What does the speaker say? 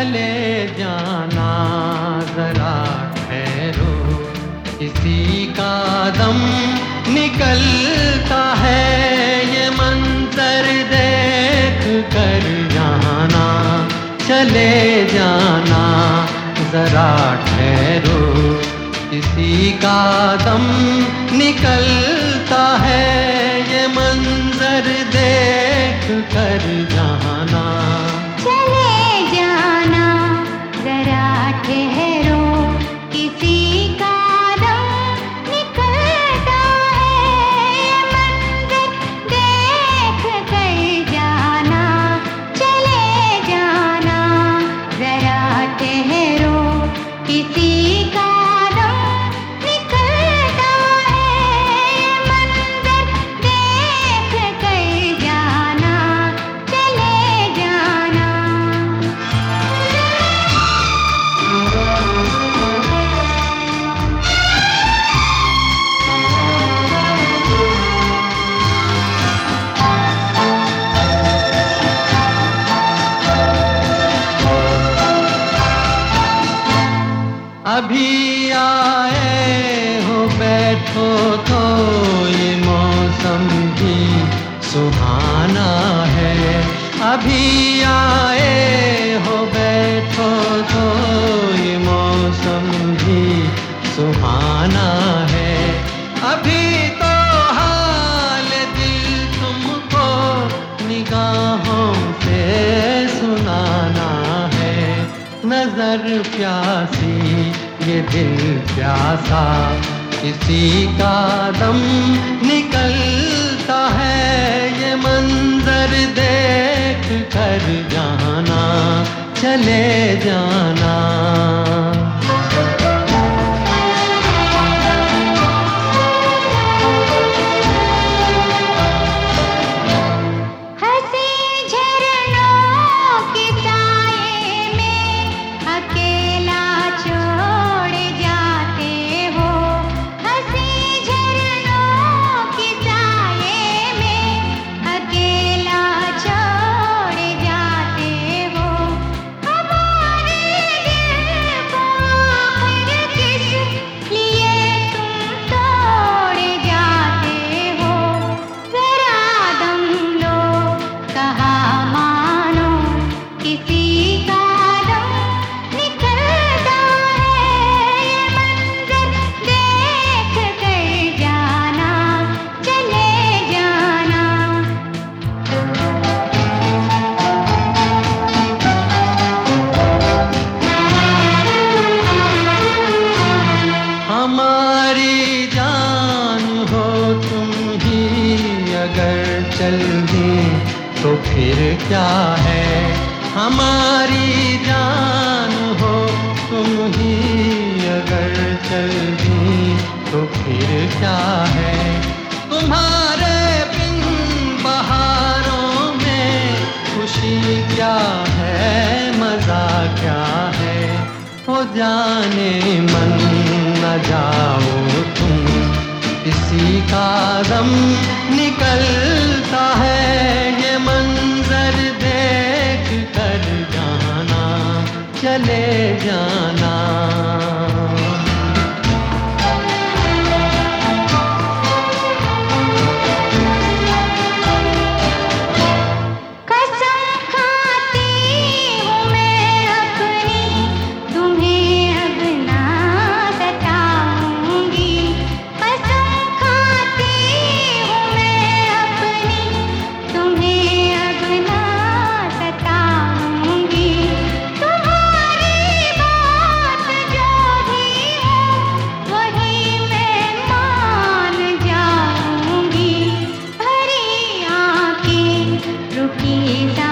चले जाना, जरा ठहरो। किसी का दम निकलता है, ये मंत्र देख कर जाना। चले जाना, जरा ठहरो। किसी का दम निकलता है, ये मंजर देख कर जाना। अभी आए हो, बैठो तो ये मौसम भी सुहाना है। अभी आए हो, बैठो तो ये मौसम भी सुहाना है। अभी तो हाल दिल तुमको, निगाहों से सुनाना है। नज़र प्यासी ये दिल प्यासा किसी का दम निकलता है ये मंजर देख कर जाना चले जाना अगर चल दी तो फिर क्या है? हमारी जान हो तुम ही अगर चल दी तो फिर क्या है? तुम्हारे बिन बहारों में खुशी क्या है? मज़ा क्या है? हो जाने मन, न जाओ तुम किसी का दम निकलता है ये मंजर देख कर जाना चले जाना। 记。